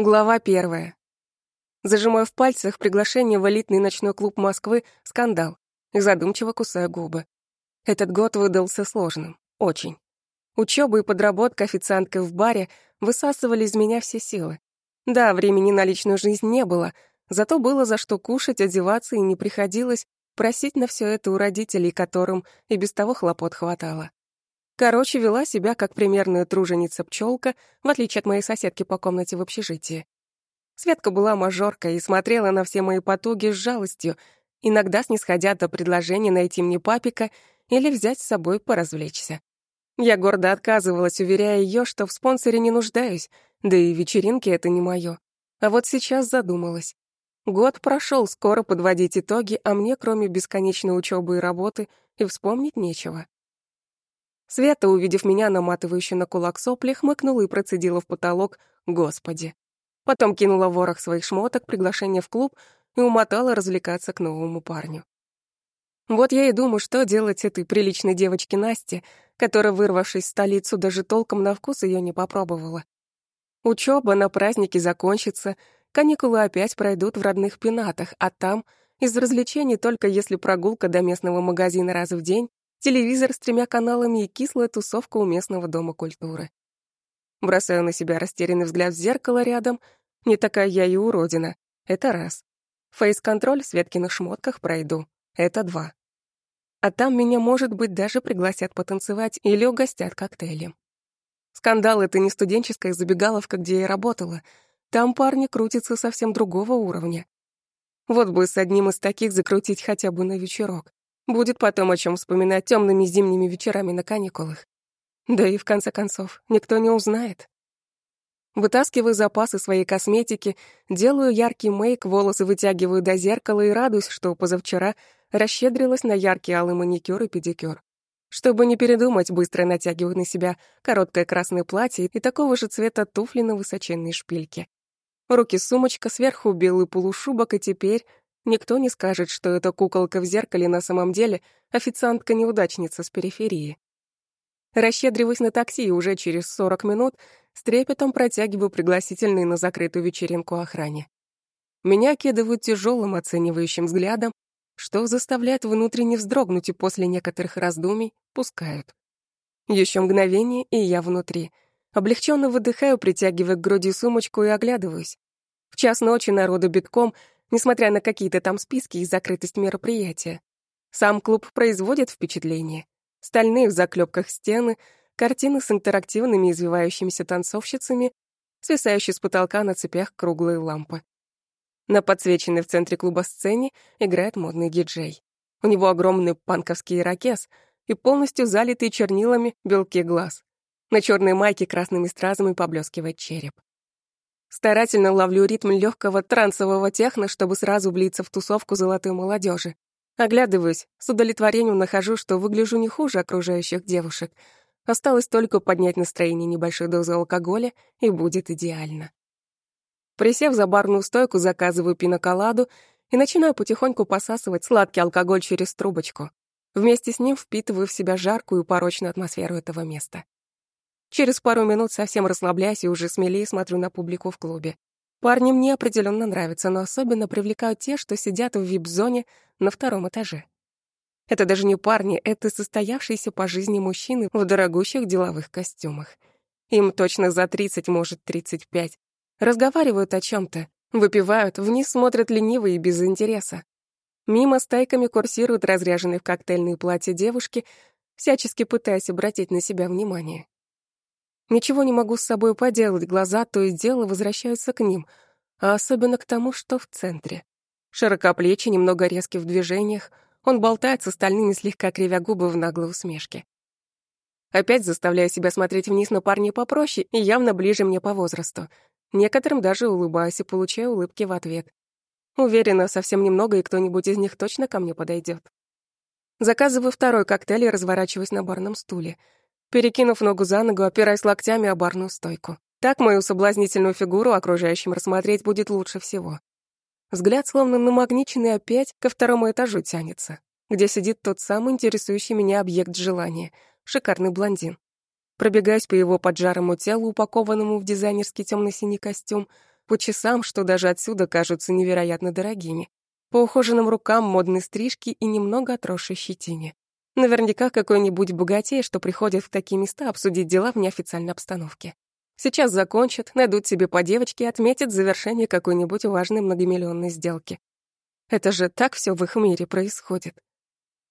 Глава первая. Зажимаю в пальцах приглашение в элитный ночной клуб Москвы «Скандал» и задумчиво кусаю губы. Этот год выдался сложным. Очень. Учёба и подработка официанткой в баре высасывали из меня все силы. Да, времени на личную жизнь не было, зато было за что кушать, одеваться, и не приходилось просить на все это у родителей, которым и без того хлопот хватало. Короче, вела себя как примерная труженица-пчелка, в отличие от моей соседки по комнате в общежитии. Светка была мажоркой и смотрела на все мои потуги с жалостью, иногда снисходя до предложения найти мне папика или взять с собой поразвлечься. Я гордо отказывалась, уверяя ее, что в спонсоре не нуждаюсь, да и вечеринки это не мое. А вот сейчас задумалась. Год прошел, скоро подводить итоги, а мне, кроме бесконечной учебы и работы, и вспомнить нечего. Света, увидев меня, наматывающую на кулак сопли, хмыкнула и процедила в потолок «Господи». Потом кинула ворох своих шмоток, приглашение в клуб и умотала развлекаться к новому парню. Вот я и думаю, что делать этой приличной девочке Насте, которая, вырвавшись в столицу, даже толком на вкус ее не попробовала. Учеба на празднике закончится, каникулы опять пройдут в родных пенатах, а там из развлечений только если прогулка до местного магазина раз в день телевизор с тремя каналами и кислая тусовка у местного дома культуры. Бросаю на себя растерянный взгляд в зеркало рядом. Не такая я и уродина. Это раз. Фейс-контроль в Светкиных шмотках пройду. Это два. А там меня, может быть, даже пригласят потанцевать или угостят коктейлем. Скандал — это не студенческая забегаловка, где я работала. Там парни крутятся совсем другого уровня. Вот бы с одним из таких закрутить хотя бы на вечерок. Будет потом о чем вспоминать темными зимними вечерами на каникулах. Да и в конце концов, никто не узнает. Вытаскиваю запасы своей косметики, делаю яркий мейк, волосы вытягиваю до зеркала и радуюсь, что позавчера расщедрилась на яркий алый маникюр и педикюр. Чтобы не передумать, быстро натягиваю на себя короткое красное платье и такого же цвета туфли на высоченной шпильке. руки сумочка, сверху белый полушубок, и теперь Никто не скажет, что эта куколка в зеркале на самом деле официантка-неудачница с периферии. Расщедриваюсь на такси уже через 40 минут с трепетом протягиваю пригласительные на закрытую вечеринку охране. Меня кидывают тяжелым оценивающим взглядом, что заставляет внутренне вздрогнуть и после некоторых раздумий пускают. Еще мгновение, и я внутри. Облегченно выдыхаю, притягивая к груди сумочку и оглядываюсь. В час ночи народу битком — несмотря на какие-то там списки и закрытость мероприятия. Сам клуб производит впечатление. Стальные в заклепках стены, картины с интерактивными извивающимися танцовщицами, свисающие с потолка на цепях круглые лампы. На подсвеченной в центре клуба сцене играет модный диджей. У него огромный панковский ирокез и полностью залитый чернилами белки глаз. На черной майке красными стразами поблескивает череп. Старательно ловлю ритм легкого трансового техно, чтобы сразу влиться в тусовку золотой молодежи. Оглядываюсь, с удовлетворением нахожу, что выгляжу не хуже окружающих девушек. Осталось только поднять настроение небольшой дозы алкоголя, и будет идеально. Присев за барную стойку, заказываю пиноколаду и начинаю потихоньку посасывать сладкий алкоголь через трубочку. Вместе с ним впитываю в себя жаркую порочную атмосферу этого места. Через пару минут совсем расслабляюсь и уже смелее смотрю на публику в клубе. Парни мне определенно нравятся, но особенно привлекают те, что сидят в вип-зоне на втором этаже. Это даже не парни, это состоявшиеся по жизни мужчины в дорогущих деловых костюмах. Им точно за 30, может, 35. Разговаривают о чем то выпивают, вниз смотрят лениво и без интереса. Мимо стайками курсируют разряженные в коктейльные платья девушки, всячески пытаясь обратить на себя внимание. Ничего не могу с собой поделать, глаза то и дело возвращаются к ним, а особенно к тому, что в центре. Широкоплечий, немного резкий в движениях, он болтает с остальными, слегка кривя губы в наглой усмешке. Опять заставляю себя смотреть вниз на парней попроще и явно ближе мне по возрасту. Некоторым даже улыбаюсь и получаю улыбки в ответ. Уверена, совсем немного, и кто-нибудь из них точно ко мне подойдет. Заказываю второй коктейль и разворачиваюсь на барном стуле — перекинув ногу за ногу, опираясь локтями о барную стойку. Так мою соблазнительную фигуру окружающим рассмотреть будет лучше всего. Взгляд, словно намагниченный, опять ко второму этажу тянется, где сидит тот самый интересующий меня объект желания — шикарный блондин. Пробегаюсь по его поджарому телу, упакованному в дизайнерский темно-синий костюм, по часам, что даже отсюда кажутся невероятно дорогими, по ухоженным рукам, модной стрижке и немного отросшей щетине. Наверняка какой-нибудь богатей, что приходит в такие места обсудить дела в неофициальной обстановке. Сейчас закончат, найдут себе по девочке и отметят завершение какой-нибудь важной многомиллионной сделки. Это же так все в их мире происходит.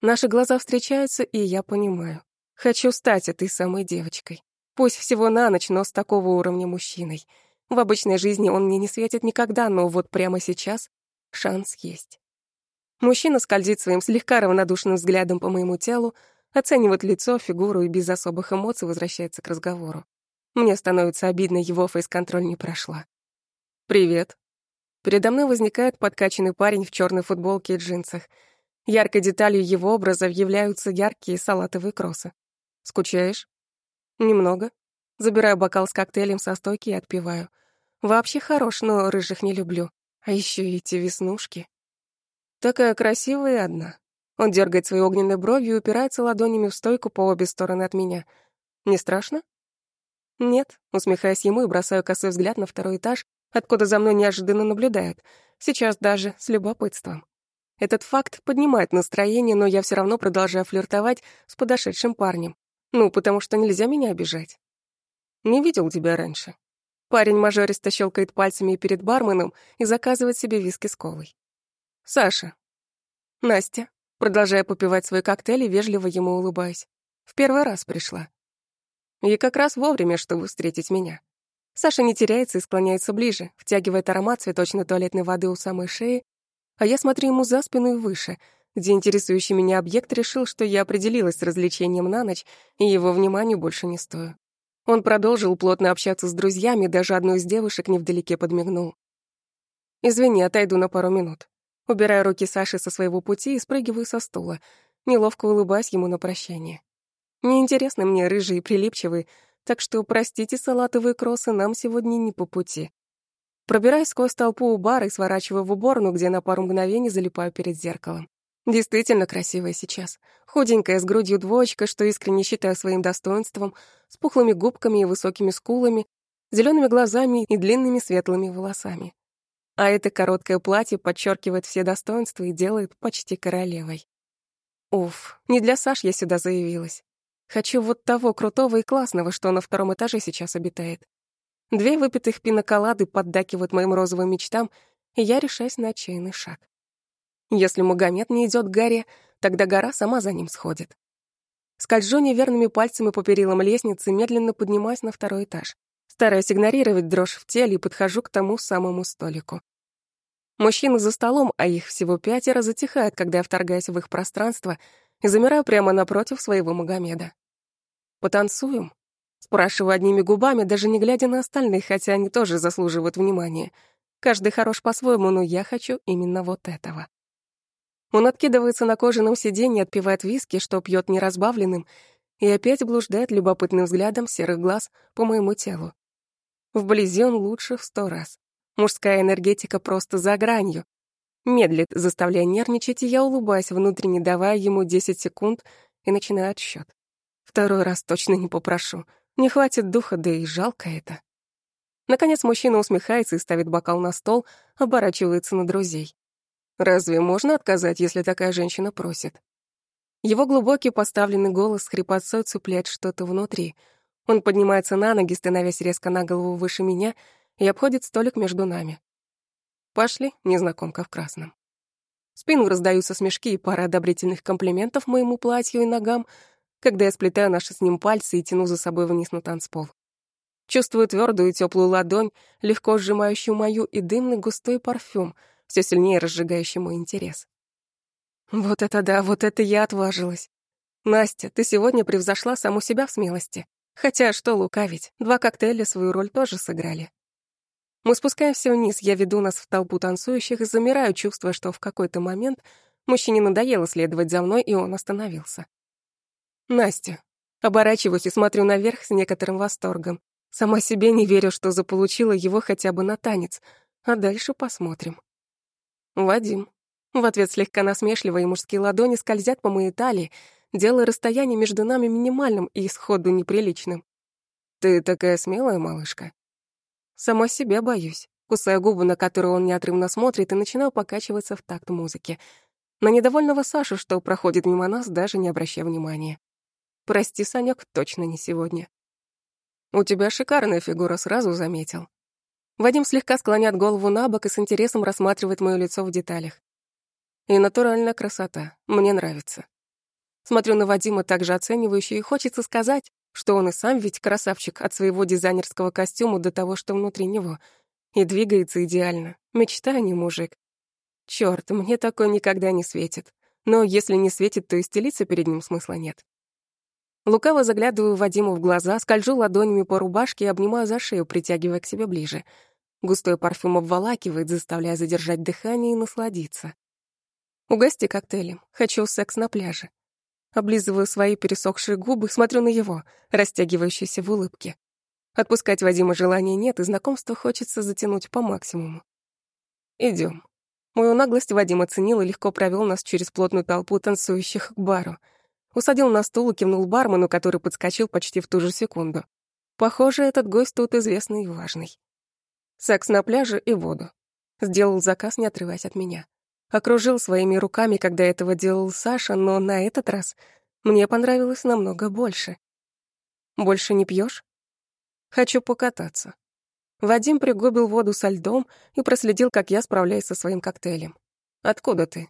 Наши глаза встречаются, и я понимаю. Хочу стать этой самой девочкой. Пусть всего на ночь, но с такого уровня мужчиной. В обычной жизни он мне не светит никогда, но вот прямо сейчас шанс есть. Мужчина скользит своим слегка равнодушным взглядом по моему телу, оценивает лицо, фигуру и без особых эмоций возвращается к разговору. Мне становится обидно, его фейс-контроль не прошла. «Привет». Передо мной возникает подкачанный парень в черной футболке и джинсах. Яркой деталью его образа являются яркие салатовые кроссы. «Скучаешь?» «Немного». Забираю бокал с коктейлем со стойки и отпиваю. Вообще хорош, но рыжих не люблю. А еще эти веснушки. Такая красивая и одна. Он дергает своей огненной бровью и упирается ладонями в стойку по обе стороны от меня. Не страшно? Нет, усмехаясь ему и бросаю косой взгляд на второй этаж, откуда за мной неожиданно наблюдают. Сейчас даже с любопытством. Этот факт поднимает настроение, но я все равно продолжаю флиртовать с подошедшим парнем. Ну, потому что нельзя меня обижать. Не видел тебя раньше. Парень мажористо щелкает пальцами перед барменом и заказывает себе виски с колой. Саша. Настя. Продолжая попивать свой коктейль и вежливо ему улыбаясь. В первый раз пришла. И как раз вовремя, чтобы встретить меня. Саша не теряется и склоняется ближе, втягивает аромат цветочной туалетной воды у самой шеи, а я смотрю ему за спину и выше, где интересующий меня объект решил, что я определилась с развлечением на ночь, и его вниманию больше не стою. Он продолжил плотно общаться с друзьями, даже одну из девушек невдалеке подмигнул. «Извини, отойду на пару минут». Убираю руки Саши со своего пути и спрыгиваю со стула, неловко улыбаясь ему на прощание. Неинтересны мне рыжие и прилипчивые, так что, простите, салатовые кроссы нам сегодня не по пути. Пробираюсь сквозь толпу у бара и сворачиваю в уборную, где на пару мгновений залипаю перед зеркалом. Действительно красивая сейчас. Худенькая, с грудью двоечка, что искренне считаю своим достоинством, с пухлыми губками и высокими скулами, зелеными глазами и длинными светлыми волосами. А это короткое платье подчеркивает все достоинства и делает почти королевой. Уф, не для Саш я сюда заявилась. Хочу вот того крутого и классного, что на втором этаже сейчас обитает. Две выпитых пиноколады поддакивают моим розовым мечтам, и я решаюсь на отчаянный шаг. Если Магомед не идет к горе, тогда гора сама за ним сходит. Скольжу неверными пальцами по перилам лестницы, медленно поднимаясь на второй этаж. Стараюсь игнорировать дрожь в теле и подхожу к тому самому столику. Мужчины за столом, а их всего пятеро, затихают, когда я вторгаюсь в их пространство и замираю прямо напротив своего Магомеда. «Потанцуем?» Спрашиваю одними губами, даже не глядя на остальных, хотя они тоже заслуживают внимания. Каждый хорош по-своему, но я хочу именно вот этого. Он откидывается на кожаном сиденье, отпивает виски, что пьет неразбавленным, и опять блуждает любопытным взглядом серых глаз по моему телу. Вблизи он лучше в сто раз. Мужская энергетика просто за гранью. Медлит, заставляя нервничать, и я улыбаюсь, внутренне давая ему 10 секунд и начинаю отсчет. Второй раз точно не попрошу. Не хватит духа, да и жалко это. Наконец мужчина усмехается и ставит бокал на стол, оборачивается на друзей. Разве можно отказать, если такая женщина просит? Его глубокий поставленный голос с хрипотцой цепляет что-то внутри. Он поднимается на ноги, становясь резко на голову выше меня, и обходит столик между нами. Пошли, незнакомка в красном. В спину раздаются смешки и пара одобрительных комплиментов моему платью и ногам, когда я сплетаю наши с ним пальцы и тяну за собой вниз на танцпол. Чувствую твердую и теплую ладонь, легко сжимающую мою, и дымный густой парфюм, все сильнее разжигающий мой интерес. Вот это да, вот это я отважилась. Настя, ты сегодня превзошла саму себя в смелости. Хотя, что лукавить, два коктейля свою роль тоже сыграли. Мы спускаемся вниз, я веду нас в толпу танцующих и замираю, чувствуя, что в какой-то момент мужчине надоело следовать за мной, и он остановился. Настя. Оборачиваюсь и смотрю наверх с некоторым восторгом. Сама себе не верю, что заполучила его хотя бы на танец. А дальше посмотрим. Вадим. В ответ слегка насмешливые мужские ладони скользят по моей талии, делая расстояние между нами минимальным и исходу неприличным. «Ты такая смелая, малышка». «Сама себя боюсь». кусая губы, на которые он неотрывно смотрит, и начинаю покачиваться в такт музыки. На недовольного Сашу, что проходит мимо нас, даже не обращая внимания. Прости, Санек, точно не сегодня. У тебя шикарная фигура, сразу заметил. Вадим слегка склоняет голову на бок и с интересом рассматривает моё лицо в деталях. И натуральная красота. Мне нравится. Смотрю на Вадима также оценивающе, и хочется сказать, что он и сам ведь красавчик от своего дизайнерского костюма до того, что внутри него. И двигается идеально. Мечта, а не мужик. Чёрт, мне такое никогда не светит. Но если не светит, то и стелиться перед ним смысла нет. Лукаво заглядываю Вадиму в глаза, скольжу ладонями по рубашке и обнимаю за шею, притягивая к себе ближе. Густой парфюм обволакивает, заставляя задержать дыхание и насладиться. Угости коктейлем. Хочу секс на пляже. Облизываю свои пересохшие губы, смотрю на его, растягивающиеся в улыбке. Отпускать Вадима желания нет, и знакомство хочется затянуть по максимуму. Идем. Мою наглость Вадим оценил и легко провел нас через плотную толпу танцующих к бару — Усадил на стул и кивнул бармену, который подскочил почти в ту же секунду. Похоже, этот гость тут известный и важный. Секс на пляже и воду. Сделал заказ, не отрываясь от меня. Окружил своими руками, когда этого делал Саша, но на этот раз мне понравилось намного больше. Больше не пьешь? Хочу покататься. Вадим пригубил воду со льдом и проследил, как я справляюсь со своим коктейлем. Откуда ты?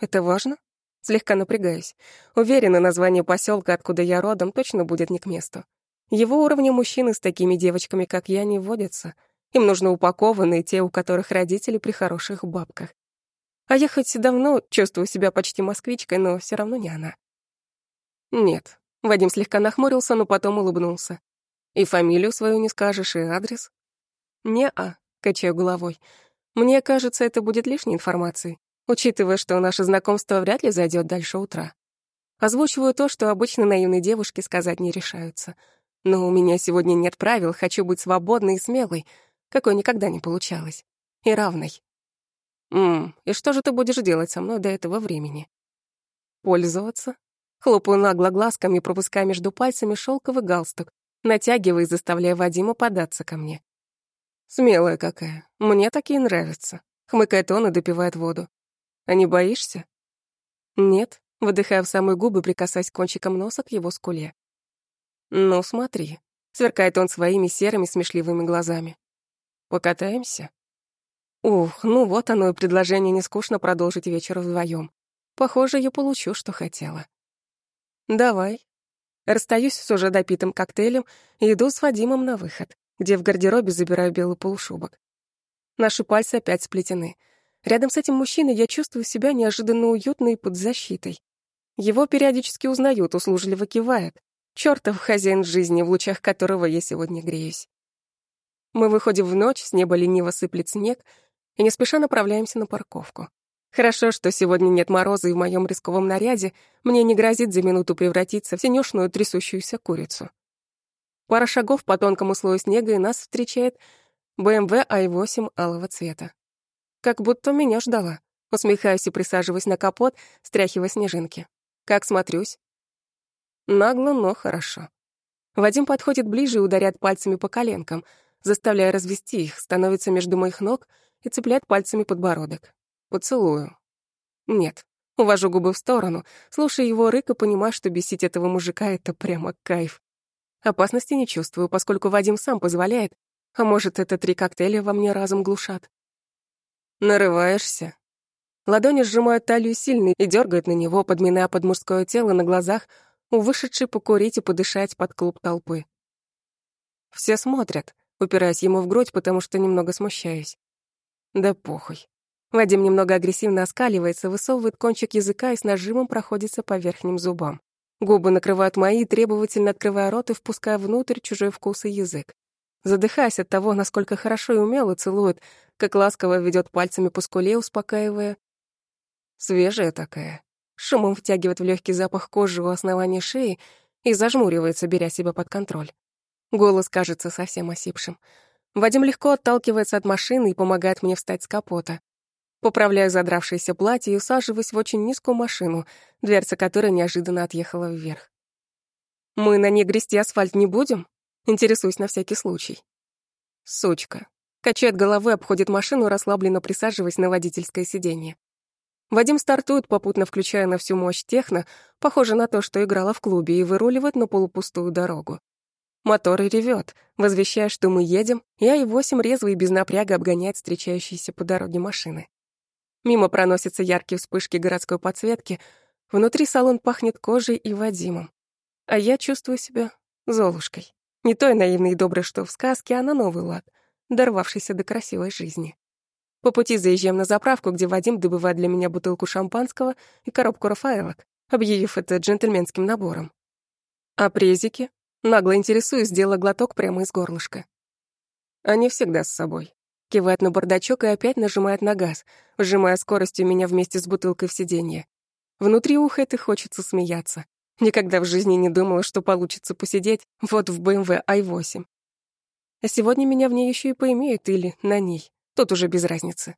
Это важно? Слегка напрягаюсь. Уверена, название поселка, откуда я родом, точно будет не к месту. Его уровня мужчины с такими девочками, как я, не водятся. Им нужно упакованные, те, у которых родители при хороших бабках. А я хоть давно чувствую себя почти москвичкой, но все равно не она. Нет. Вадим слегка нахмурился, но потом улыбнулся. И фамилию свою не скажешь, и адрес? Не-а, качаю головой. Мне кажется, это будет лишней информацией учитывая, что наше знакомство вряд ли зайдет дальше утра. Озвучиваю то, что обычно наивные девушки сказать не решаются. Но у меня сегодня нет правил, хочу быть свободной и смелой, какой никогда не получалось. И равной. Ммм, и что же ты будешь делать со мной до этого времени? Пользоваться? Хлопаю нагло глазками, пропуская между пальцами шелковый галстук, натягивая и заставляя Вадима податься ко мне. Смелая какая, мне такие нравятся. Хмыкает он и допивает воду. А не боишься? Нет, выдыхая в самые губы, прикасаясь кончиком носа к его скуле. Ну, смотри, сверкает он своими серыми смешливыми глазами. Покатаемся? Ух, ну вот оно и предложение не скучно продолжить вечер вдвоем. Похоже, я получу, что хотела. Давай. Расстаюсь с уже допитым коктейлем и иду с Вадимом на выход, где в гардеробе забираю белый полушубок. Наши пальцы опять сплетены — Рядом с этим мужчиной я чувствую себя неожиданно уютно и под защитой. Его периодически узнают, услужливо кивает. Чёртов хозяин жизни, в лучах которого я сегодня греюсь. Мы выходим в ночь, с неба лениво сыплет снег, и не спеша направляемся на парковку. Хорошо, что сегодня нет мороза, и в моем рисковом наряде мне не грозит за минуту превратиться в синюшную трясущуюся курицу. Пара шагов по тонкому слою снега, и нас встречает BMW i8 алого цвета. Как будто меня ждала. Усмехаюсь и присаживаюсь на капот, стряхивая снежинки. Как смотрюсь? Нагло, но хорошо. Вадим подходит ближе и ударяет пальцами по коленкам, заставляя развести их, становится между моих ног и цепляет пальцами подбородок. Поцелую. Нет. Увожу губы в сторону, слушая его рык и понимаю, что бесить этого мужика — это прямо кайф. Опасности не чувствую, поскольку Вадим сам позволяет, а может, это три коктейля во мне разум глушат. Нарываешься. Ладони сжимают талию сильно и дергают на него, подминая под мужское тело на глазах у покурить и подышать под клуб толпы. Все смотрят, упираясь ему в грудь, потому что немного смущаюсь. Да похуй. Вадим немного агрессивно оскаливается, высовывает кончик языка и с нажимом проходится по верхним зубам. Губы накрывают мои, требовательно открывая рот и впуская внутрь чужой вкус и язык задыхаясь от того, насколько хорошо и умело целует, как ласково ведет пальцами по скуле, успокаивая. Свежая такая. Шумом втягивает в легкий запах кожи у основания шеи и зажмуривается, беря себя под контроль. Голос кажется совсем осипшим. Вадим легко отталкивается от машины и помогает мне встать с капота. Поправляю задравшееся платье и усаживаюсь в очень низкую машину, дверца которой неожиданно отъехала вверх. «Мы на ней грести асфальт не будем?» Интересуюсь на всякий случай. Сучка. Качает головой, обходит машину, расслабленно присаживаясь на водительское сиденье. Вадим стартует, попутно включая на всю мощь техно, похоже на то, что играла в клубе, и выруливает на полупустую дорогу. Мотор и ревёт, возвещая, что мы едем, и Ай-8 резво и без напряга обгоняет встречающиеся по дороге машины. Мимо проносятся яркие вспышки городской подсветки, внутри салон пахнет кожей и Вадимом. А я чувствую себя Золушкой. Не той наивной и доброй, что в сказке, а на новый лад, дорвавшейся до красивой жизни. По пути заезжаем на заправку, где Вадим добывает для меня бутылку шампанского и коробку рафаэлок, объявив это джентльменским набором. А презики? Нагло интересуюсь, сделала глоток прямо из горлышка. Они всегда с собой. Кивает на бардачок и опять нажимает на газ, сжимая скоростью меня вместе с бутылкой в сиденье. Внутри ухает и хочется смеяться. Никогда в жизни не думала, что получится посидеть вот в BMW i8. А сегодня меня в ней еще и поимеют или на ней. Тут уже без разницы.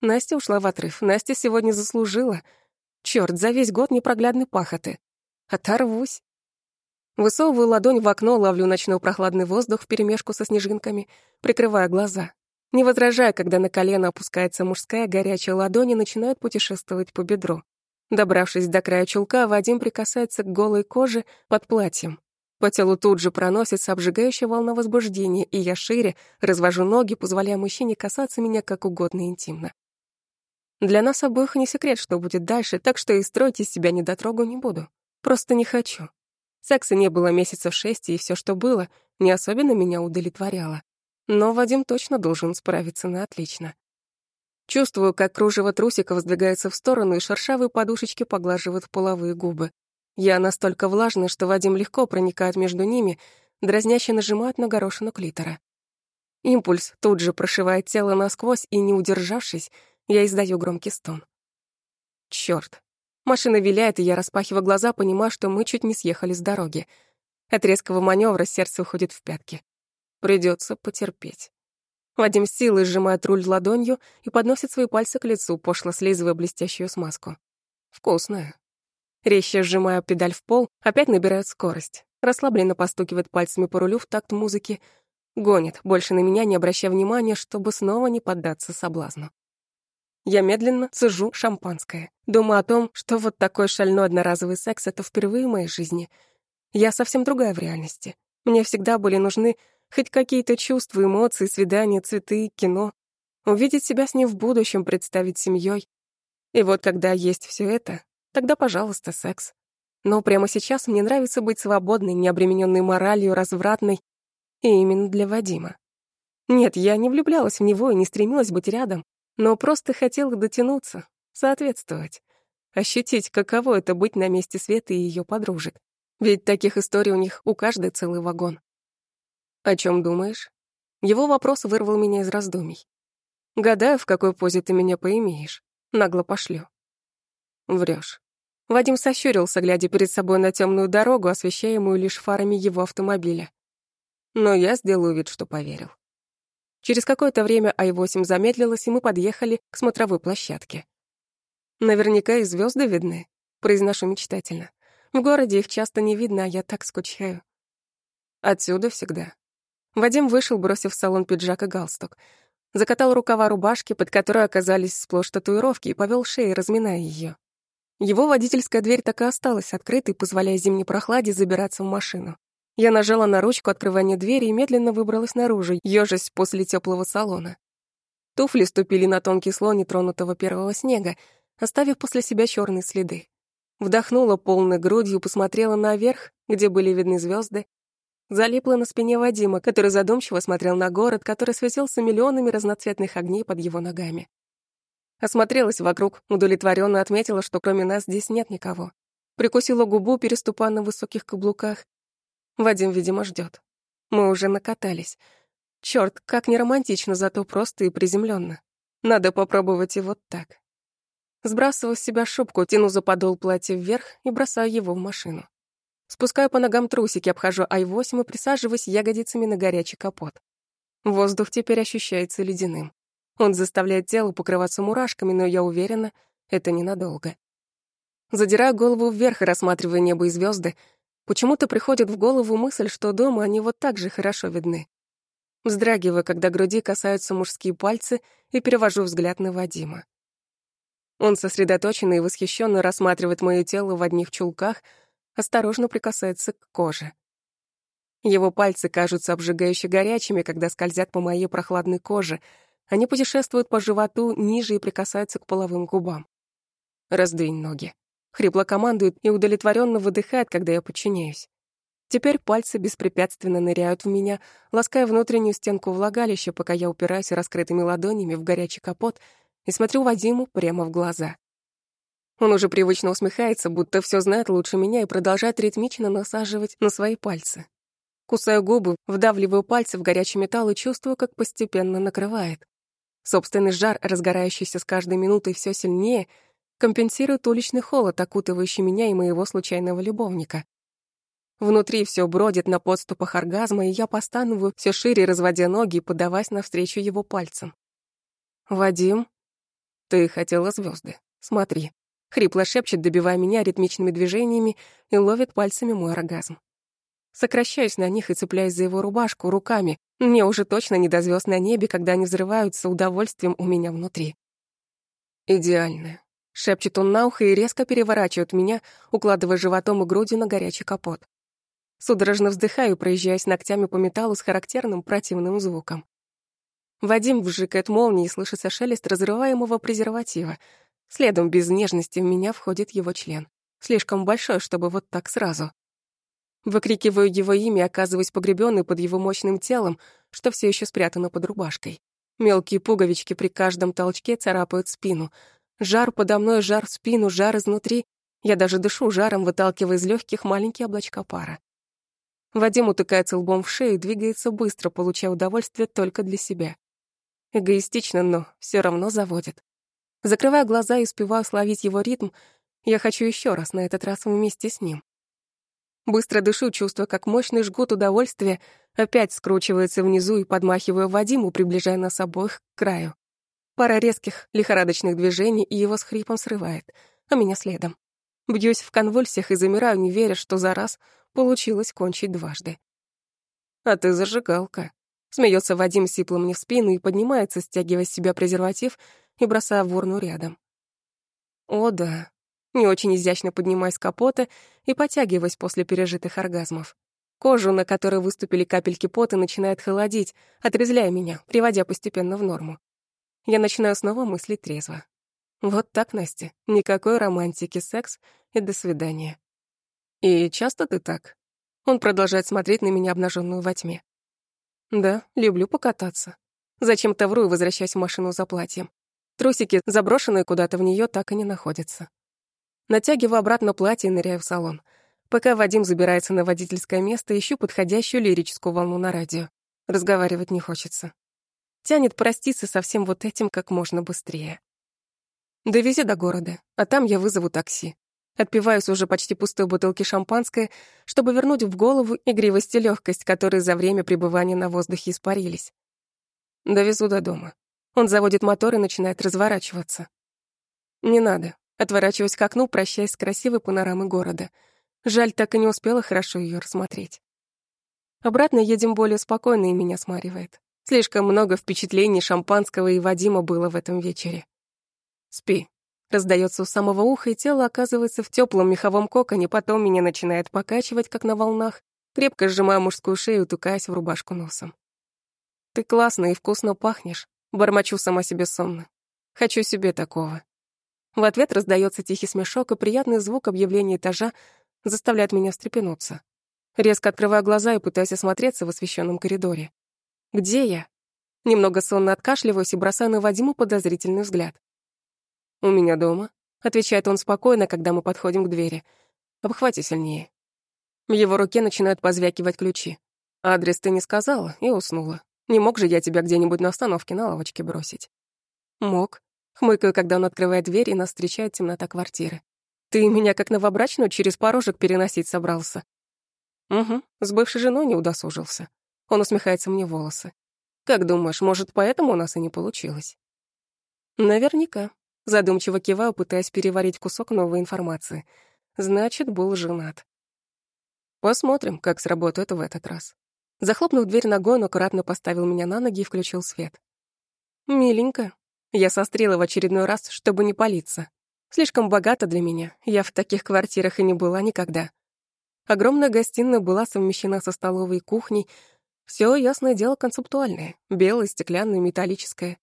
Настя ушла в отрыв. Настя сегодня заслужила. Черт, за весь год непроглядной пахоты. Оторвусь. Высовываю ладонь в окно, ловлю ночной прохладный воздух вперемешку со снежинками, прикрывая глаза. Не возражая, когда на колено опускается мужская горячая ладонь и начинает путешествовать по бедру. Добравшись до края чулка, Вадим прикасается к голой коже под платьем. По телу тут же проносится обжигающая волна возбуждения, и я шире развожу ноги, позволяя мужчине касаться меня как угодно интимно. Для нас обоих не секрет, что будет дальше, так что и строить из себя недотрогу не буду. Просто не хочу. Секса не было месяцев шесть, и все, что было, не особенно меня удовлетворяло. Но Вадим точно должен справиться на отлично. Чувствую, как кружево трусиков сдвигается в сторону, и шершавые подушечки поглаживают половые губы. Я настолько влажна, что Вадим легко проникает между ними, дразняще нажимает на горошину клитора. Импульс тут же прошивает тело насквозь, и, не удержавшись, я издаю громкий стон. Чёрт. Машина виляет, и я распахиваю глаза, понимая, что мы чуть не съехали с дороги. От резкого маневра сердце уходит в пятки. Придется потерпеть. Вадим силой сжимает руль ладонью и подносит свои пальцы к лицу, пошло слизывая блестящую смазку. Вкусная. Резче сжимая педаль в пол, опять набирает скорость. Расслабленно постукивает пальцами по рулю в такт музыки. Гонит, больше на меня не обращая внимания, чтобы снова не поддаться соблазну. Я медленно цежу шампанское. Думаю о том, что вот такой шальной одноразовый секс — это впервые в моей жизни. Я совсем другая в реальности. Мне всегда были нужны хоть какие-то чувства, эмоции, свидания, цветы, кино. Увидеть себя с ним в будущем, представить семьей. И вот когда есть все это, Тогда, пожалуйста, секс. Но прямо сейчас мне нравится быть свободной, не обремененной моралью, развратной. И именно для Вадима. Нет, я не влюблялась в него и не стремилась быть рядом, но просто хотела дотянуться, соответствовать. Ощутить, каково это быть на месте Светы и ее подружек. Ведь таких историй у них у каждой целый вагон. «О чем думаешь?» Его вопрос вырвал меня из раздумий. «Гадаю, в какой позе ты меня поимеешь. Нагло пошлю». Врешь. Вадим сощурился, глядя перед собой на темную дорогу, освещаемую лишь фарами его автомобиля. Но я сделаю вид, что поверил. Через какое-то время Ай-8 замедлилась, и мы подъехали к смотровой площадке. Наверняка и звезды видны, произношу мечтательно. В городе их часто не видно, а я так скучаю. Отсюда всегда. Вадим вышел, бросив в салон пиджак и галстук. Закатал рукава рубашки, под которой оказались сплошь татуировки, и повел шеей, разминая ее. Его водительская дверь так и осталась открытой, позволяя зимней прохладе забираться в машину. Я нажала на ручку открывания двери и медленно выбралась наружу, ёжась после теплого салона. Туфли ступили на тонкий слой нетронутого первого снега, оставив после себя черные следы. Вдохнула полной грудью, посмотрела наверх, где были видны звезды, залипла на спине Вадима, который задумчиво смотрел на город, который светился миллионами разноцветных огней под его ногами. Осмотрелась вокруг, удовлетворенно отметила, что кроме нас здесь нет никого. Прикусила губу, переступая на высоких каблуках. Вадим, видимо, ждет. Мы уже накатались. Черт, как не романтично, зато просто и приземленно. Надо попробовать и вот так. Сбрасываю с себя шубку, тяну за подол платья вверх и бросаю его в машину. Спускаю по ногам трусики, обхожу Ай-8 и присаживаюсь ягодицами на горячий капот. Воздух теперь ощущается ледяным. Он заставляет тело покрываться мурашками, но я уверена, это ненадолго. Задираю голову вверх и рассматривая небо и звезды, почему-то приходит в голову мысль, что дома они вот так же хорошо видны. Вздрагиваю, когда груди касаются мужские пальцы, и перевожу взгляд на Вадима. Он сосредоточенно и восхищенно рассматривает моё тело в одних чулках, осторожно прикасается к коже. Его пальцы кажутся обжигающе горячими, когда скользят по моей прохладной коже. Они путешествуют по животу ниже и прикасаются к половым губам. «Раздвинь ноги». Хрипло командует и удовлетворенно выдыхает, когда я подчиняюсь. Теперь пальцы беспрепятственно ныряют в меня, лаская внутреннюю стенку влагалища, пока я упираюсь раскрытыми ладонями в горячий капот и смотрю Вадиму прямо в глаза. Он уже привычно усмехается, будто все знает лучше меня и продолжает ритмично насаживать на свои пальцы. Кусаю губы, вдавливаю пальцы в горячий металл и чувствую, как постепенно накрывает. Собственный жар, разгорающийся с каждой минутой все сильнее, компенсирует уличный холод, окутывающий меня и моего случайного любовника. Внутри все бродит на подступах оргазма, и я постановую все шире, разводя ноги и подаваясь навстречу его пальцам. «Вадим, ты хотела звезды. Смотри». Хрипло шепчет, добивая меня ритмичными движениями и ловит пальцами мой оргазм. Сокращаюсь на них и цепляюсь за его рубашку руками. Мне уже точно не до звезд на небе, когда они взрываются удовольствием у меня внутри. «Идеальная», — шепчет он на ухо и резко переворачивает меня, укладывая животом и грудью на горячий капот. Судорожно вздыхаю, проезжаясь ногтями по металлу с характерным противным звуком. Вадим вжикает молнией и слышится шелест разрываемого презерватива. Следом без нежности в меня входит его член. Слишком большой, чтобы вот так сразу. Выкрикиваю его имя, оказываясь погребенной под его мощным телом, что все еще спрятано под рубашкой. Мелкие пуговички при каждом толчке царапают спину. Жар подо мной, жар в спину, жар изнутри. Я даже дышу жаром, выталкивая из легких маленькие облачка пара. Вадим утыкается лбом в шею и двигается быстро, получая удовольствие только для себя. Эгоистично, но все равно заводит. Закрывая глаза и успеваю словить его ритм, я хочу еще раз, на этот раз вместе с ним. Быстро дышу, чувствуя, как мощный жгут удовольствия опять скручивается внизу и подмахиваю Вадиму, приближая нас обоих к краю. Пара резких, лихорадочных движений, и его с хрипом срывает, а меня следом. Бьюсь в конвульсиях и замираю, не веря, что за раз получилось кончить дважды. «А ты зажигалка», — смеется Вадим сипло мне в спину и поднимается, стягивая с себя презерватив и бросая в урну рядом. «О, да», не очень изящно поднимаясь с капота и потягиваясь после пережитых оргазмов. Кожу, на которой выступили капельки пота, начинает холодить, отрезляя меня, приводя постепенно в норму. Я начинаю снова мыслить трезво. Вот так, Настя. Никакой романтики, секс и до свидания. «И часто ты так?» Он продолжает смотреть на меня, обнаженную во тьме. «Да, люблю покататься. Зачем-то вру и возвращаюсь в машину за платьем. Трусики, заброшенные куда-то в нее, так и не находятся. Натягиваю обратно платье и ныряю в салон. Пока Вадим забирается на водительское место, ищу подходящую лирическую волну на радио. Разговаривать не хочется. Тянет проститься со всем вот этим как можно быстрее. Довези до города, а там я вызову такси. Отпиваюсь уже почти пустой бутылки шампанское, чтобы вернуть в голову игривость и легкость, которые за время пребывания на воздухе испарились. Довезу до дома. Он заводит мотор и начинает разворачиваться. Не надо. Отворачиваюсь к окну, прощаясь с красивой панорамой города. Жаль, так и не успела хорошо ее рассмотреть. Обратно едем более спокойно, и меня смаривает. Слишком много впечатлений шампанского и Вадима было в этом вечере. Спи. Раздается у самого уха, и тело оказывается в теплом меховом коконе, потом меня начинает покачивать, как на волнах, крепко сжимая мужскую шею, тукаясь в рубашку носом. «Ты классно и вкусно пахнешь», — бормочу сама себе сонно. «Хочу себе такого». В ответ раздается тихий смешок, и приятный звук объявления этажа заставляет меня встрепенуться. Резко открываю глаза и пытаюсь осмотреться в освещенном коридоре. «Где я?» Немного сонно откашливаюсь и бросаю на Вадиму подозрительный взгляд. «У меня дома», — отвечает он спокойно, когда мы подходим к двери. «Обхвати сильнее». В его руке начинают позвякивать ключи. «Адрес ты не сказала» и уснула. Не мог же я тебя где-нибудь на остановке на лавочке бросить? Мог. Хмыкаю, когда он открывает дверь, и нас встречает темнота квартиры. Ты меня как новобрачную через порожек переносить собрался. Угу, с бывшей женой не удосужился. Он усмехается мне волосы. Как думаешь, может, поэтому у нас и не получилось? Наверняка. Задумчиво киваю, пытаясь переварить кусок новой информации. Значит, был женат. Посмотрим, как сработает в этот раз. Захлопнув дверь ногой, он аккуратно поставил меня на ноги и включил свет. «Миленько». Я сострила в очередной раз, чтобы не палиться. Слишком богато для меня, я в таких квартирах и не была никогда. Огромная гостиная была совмещена со столовой и кухней. Все, ясное дело, концептуальное. Белое, стеклянное, металлическое.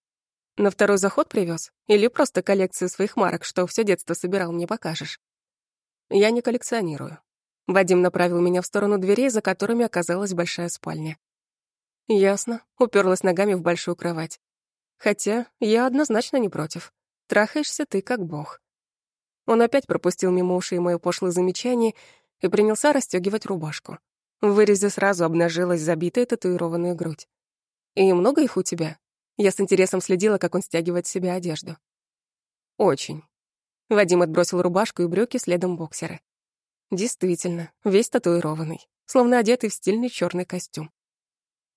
На второй заход привез? Или просто коллекцию своих марок, что все детство собирал, мне покажешь? Я не коллекционирую. Вадим направил меня в сторону дверей, за которыми оказалась большая спальня. Ясно, уперлась ногами в большую кровать. Хотя я однозначно не против. Трахаешься ты как бог. Он опять пропустил мимо ушей моё пошлое замечание и принялся расстёгивать рубашку. В вырезе сразу обнажилась забитая татуированная грудь. «И много их у тебя?» Я с интересом следила, как он стягивает с себя одежду. «Очень». Вадим отбросил рубашку и брюки следом боксеры. Действительно, весь татуированный, словно одетый в стильный чёрный костюм.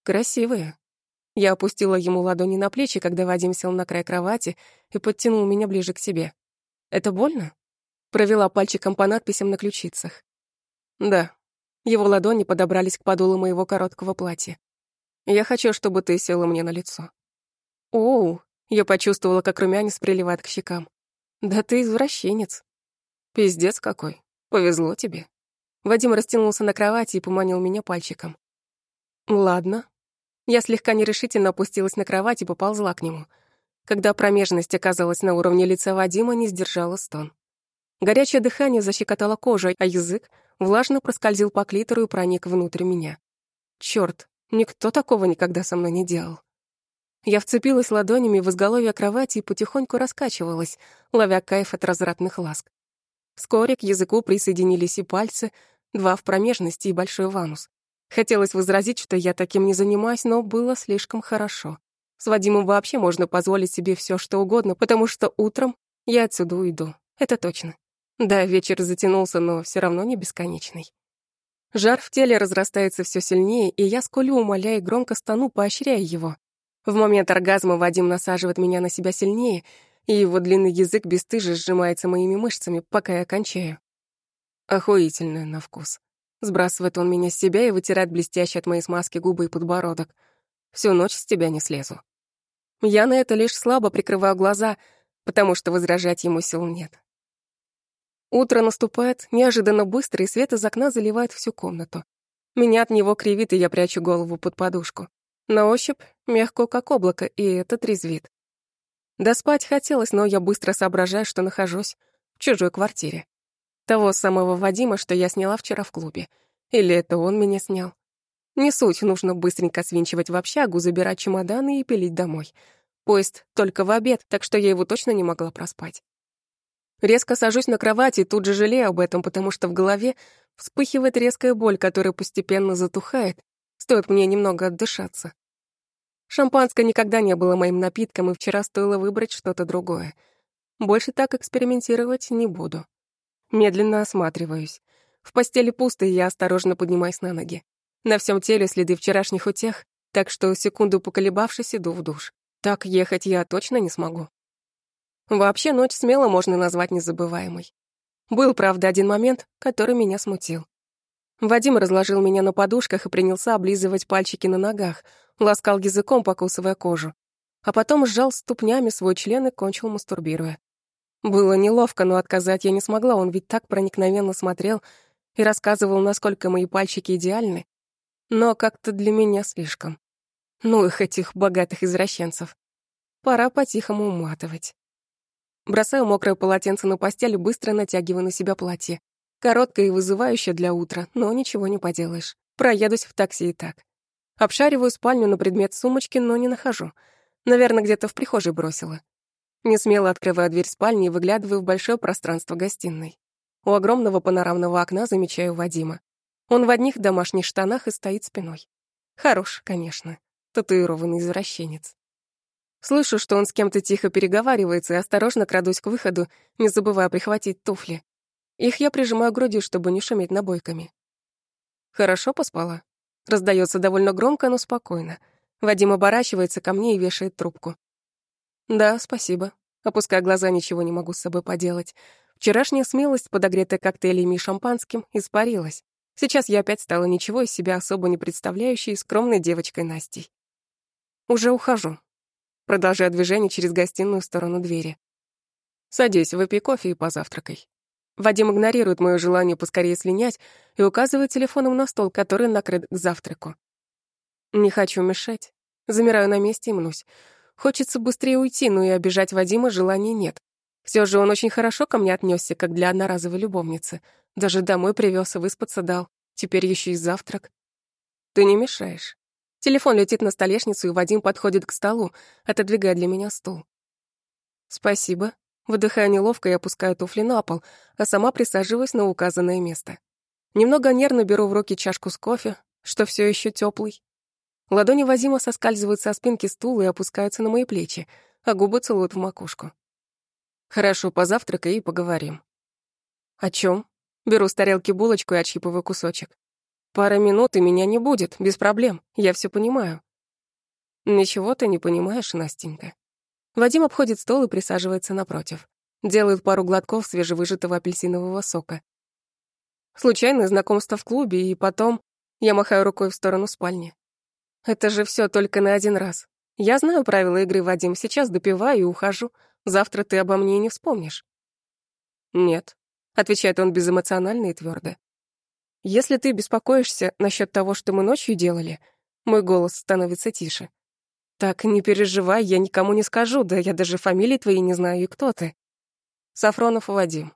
Красивые. Я опустила ему ладони на плечи, когда Вадим сел на край кровати и подтянул меня ближе к себе. «Это больно?» Провела пальчиком по надписям на ключицах. Да. Его ладони подобрались к подолу моего короткого платья. Я хочу, чтобы ты села мне на лицо. Оу, я почувствовала, как румянец приливает к щекам. Да ты извращенец. Пиздец какой. Повезло тебе. Вадим растянулся на кровати и поманил меня пальчиком. Ладно. Я слегка нерешительно опустилась на кровать и поползла к нему. Когда промежность оказалась на уровне лица Вадима, не сдержала стон. Горячее дыхание защекотало кожу, а язык влажно проскользил по клитору и проник внутрь меня. Чёрт, никто такого никогда со мной не делал. Я вцепилась ладонями в изголовье кровати и потихоньку раскачивалась, ловя кайф от развратных ласк. Вскоре к языку присоединились и пальцы, два в промежности и большой ванус. Хотелось возразить, что я таким не занимаюсь, но было слишком хорошо. С Вадимом вообще можно позволить себе все, что угодно, потому что утром я отсюда уйду. Это точно. Да, вечер затянулся, но все равно не бесконечный. Жар в теле разрастается все сильнее, и я сколю, умоляя, громко стану, поощряя его. В момент оргазма Вадим насаживает меня на себя сильнее, и его длинный язык бесстыже сжимается моими мышцами, пока я кончаю. Охуительно на вкус. Сбрасывает он меня с себя и вытирает блестящие от моей смазки губы и подбородок. Всю ночь с тебя не слезу. Я на это лишь слабо прикрываю глаза, потому что возражать ему сил нет. Утро наступает неожиданно быстро, и свет из окна заливает всю комнату. Меня от него кривит, и я прячу голову под подушку. На ощупь мягко, как облако, и это трезвит. Да спать хотелось, но я быстро соображаю, что нахожусь в чужой квартире. Того самого Вадима, что я сняла вчера в клубе. Или это он меня снял. Не суть, нужно быстренько свинчивать в общагу, забирать чемоданы и пилить домой. Поезд только в обед, так что я его точно не могла проспать. Резко сажусь на кровати и тут же жалею об этом, потому что в голове вспыхивает резкая боль, которая постепенно затухает, стоит мне немного отдышаться. Шампанское никогда не было моим напитком, и вчера стоило выбрать что-то другое. Больше так экспериментировать не буду. Медленно осматриваюсь. В постели пусто, и я осторожно поднимаюсь на ноги. На всем теле следы вчерашних утех, так что, секунду поколебавшись, иду в душ. Так ехать я точно не смогу. Вообще ночь смело можно назвать незабываемой. Был, правда, один момент, который меня смутил. Вадим разложил меня на подушках и принялся облизывать пальчики на ногах, ласкал языком, покусывая кожу. А потом сжал ступнями свой член и кончил мастурбируя. Было неловко, но отказать я не смогла, он ведь так проникновенно смотрел и рассказывал, насколько мои пальчики идеальны. Но как-то для меня слишком. Ну их, этих богатых извращенцев. Пора по-тихому уматывать. Бросаю мокрое полотенце на постель и быстро натягиваю на себя платье. Короткое и вызывающее для утра, но ничего не поделаешь. Проедусь в такси и так. Обшариваю спальню на предмет сумочки, но не нахожу. Наверное, где-то в прихожей бросила. Не смело открываю дверь спальни и выглядываю в большое пространство гостиной. У огромного панорамного окна замечаю Вадима. Он в одних домашних штанах и стоит спиной. Хорош, конечно. Татуированный извращенец. Слышу, что он с кем-то тихо переговаривается и осторожно крадусь к выходу, не забывая прихватить туфли. Их я прижимаю к груди, чтобы не шуметь набойками. «Хорошо поспала?» Раздается довольно громко, но спокойно. Вадим оборачивается ко мне и вешает трубку. «Да, спасибо». Опуская глаза, ничего не могу с собой поделать. Вчерашняя смелость, подогретая коктейлями и шампанским, испарилась. Сейчас я опять стала ничего из себя особо не представляющей скромной девочкой Настей. Уже ухожу. Продолжаю движение через гостиную в сторону двери. Садись, выпей кофе и позавтракай. Вадим игнорирует мое желание поскорее слинять и указывает телефоном на стол, который накрыт к завтраку. Не хочу мешать. Замираю на месте и мнусь. Хочется быстрее уйти, но и обижать Вадима желания нет. Все же он очень хорошо ко мне отнесся, как для одноразовой любовницы. Даже домой привез и выспаться дал. Теперь еще и завтрак. Ты не мешаешь. Телефон летит на столешницу, и Вадим подходит к столу, отодвигая для меня стул. Спасибо. Выдыхая неловко и опускаю туфли на пол, а сама присаживаюсь на указанное место. Немного нервно беру в руки чашку с кофе, что все еще теплый. Ладони Вадима соскальзывают со спинки стула и опускаются на мои плечи, а губы целуют в макушку. Хорошо, позавтракай и поговорим. О чем? Беру с тарелки булочку и отщипываю кусочек. Пара минут, и меня не будет, без проблем, я все понимаю. Ничего ты не понимаешь, Настенька. Вадим обходит стол и присаживается напротив. Делает пару глотков свежевыжатого апельсинового сока. Случайное знакомство в клубе, и потом я махаю рукой в сторону спальни. Это же все только на один раз. Я знаю правила игры, Вадим, сейчас допиваю и ухожу. Завтра ты обо мне не вспомнишь. Нет, отвечает он безэмоционально и твердо. Если ты беспокоишься насчет того, что мы ночью делали, мой голос становится тише. Так не переживай, я никому не скажу, да я даже фамилии твоей не знаю и кто ты. Сафронов Вадим.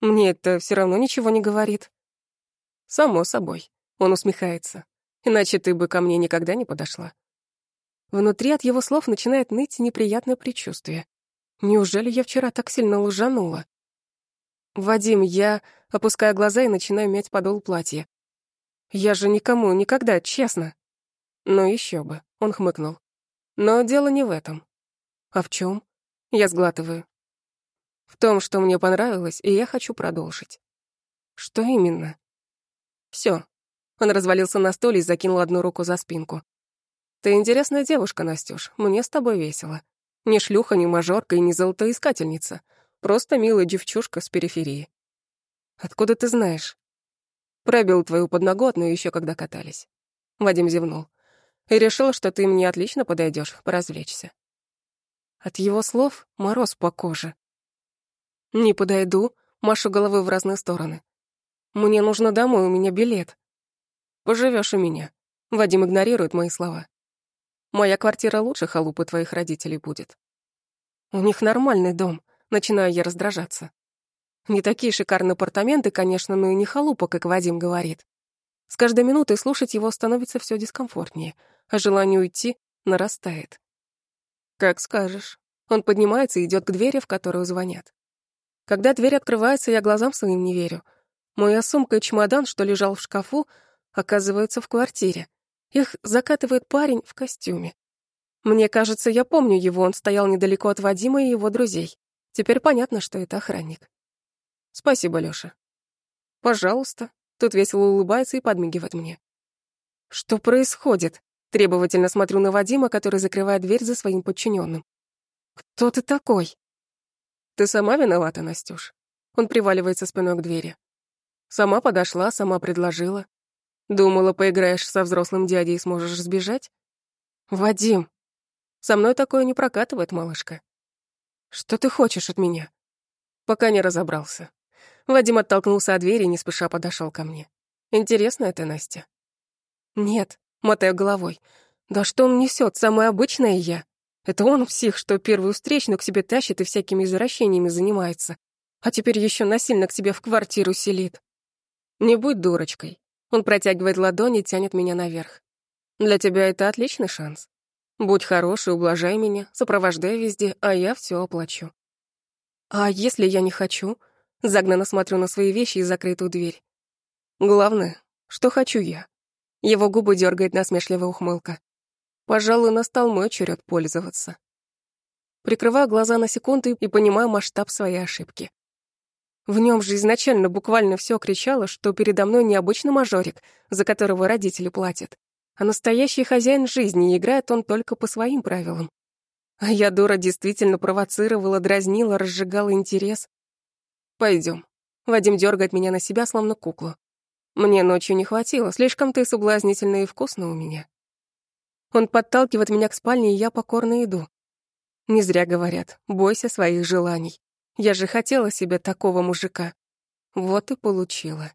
Мне это все равно ничего не говорит. Само собой. Он усмехается иначе ты бы ко мне никогда не подошла. Внутри от его слов начинает ныть неприятное предчувствие. Неужели я вчера так сильно лжанула? Вадим, я опускаю глаза и начинаю мять подол платья. Я же никому никогда, честно. Ну еще бы, он хмыкнул. Но дело не в этом. А в чем? Я сглатываю. В том, что мне понравилось, и я хочу продолжить. Что именно? Все, он развалился на стуле и закинул одну руку за спинку. «Ты интересная девушка, Настюш, мне с тобой весело. Не шлюха, не мажорка и не золотоискательница. Просто милая девчушка с периферии». «Откуда ты знаешь?» «Пробил твою подноготную еще когда катались». Вадим зевнул. «И решил, что ты мне отлично подойдешь, поразвлечься». От его слов мороз по коже. «Не подойду», машу головой в разные стороны. «Мне нужно домой, у меня билет». Поживешь у меня. Вадим игнорирует мои слова. Моя квартира лучше халупы твоих родителей будет. У них нормальный дом. Начинаю я раздражаться. Не такие шикарные апартаменты, конечно, но и не халупа, как Вадим говорит. С каждой минутой слушать его становится все дискомфортнее, а желание уйти нарастает. Как скажешь. Он поднимается и идет к двери, в которую звонят. Когда дверь открывается, я глазам своим не верю. Моя сумка и чемодан, что лежал в шкафу, оказываются в квартире. Их закатывает парень в костюме. Мне кажется, я помню его, он стоял недалеко от Вадима и его друзей. Теперь понятно, что это охранник. Спасибо, Лёша. Пожалуйста. Тут весело улыбается и подмигивает мне. Что происходит? Требовательно смотрю на Вадима, который закрывает дверь за своим подчиненным. Кто ты такой? Ты сама виновата, Настюш. Он приваливается спиной к двери. Сама подошла, сама предложила. Думала, поиграешь со взрослым дядей и сможешь сбежать? Вадим, со мной такое не прокатывает, малышка. Что ты хочешь от меня? Пока не разобрался. Вадим оттолкнулся от двери и не спеша подошел ко мне. Интересно это, Настя? Нет, мотаю головой. Да что он несет, самое обычное я. Это он псих, что первую встречную к себе тащит и всякими извращениями занимается. А теперь еще насильно к себе в квартиру селит. Не будь дурочкой. Он протягивает ладони и тянет меня наверх. Для тебя это отличный шанс. Будь хороший, ублажай меня, сопровождай везде, а я все оплачу. А если я не хочу? Загнанно смотрю на свои вещи и закрытую дверь. Главное, что хочу я. Его губы дергает насмешливая ухмылка. Пожалуй, настал мой черед пользоваться. Прикрываю глаза на секунду и понимаю масштаб своей ошибки. В нем же изначально буквально все кричало, что передо мной необычный мажорик, за которого родители платят, а настоящий хозяин жизни, и играет он только по своим правилам. А я, дура, действительно провоцировала, дразнила, разжигала интерес. Пойдем. Вадим дергает меня на себя, словно куклу. Мне ночью не хватило, слишком ты соблазнительно и вкусно у меня. Он подталкивает меня к спальне, и я покорно иду. Не зря говорят, бойся своих желаний. Я же хотела себе такого мужика. Вот и получила.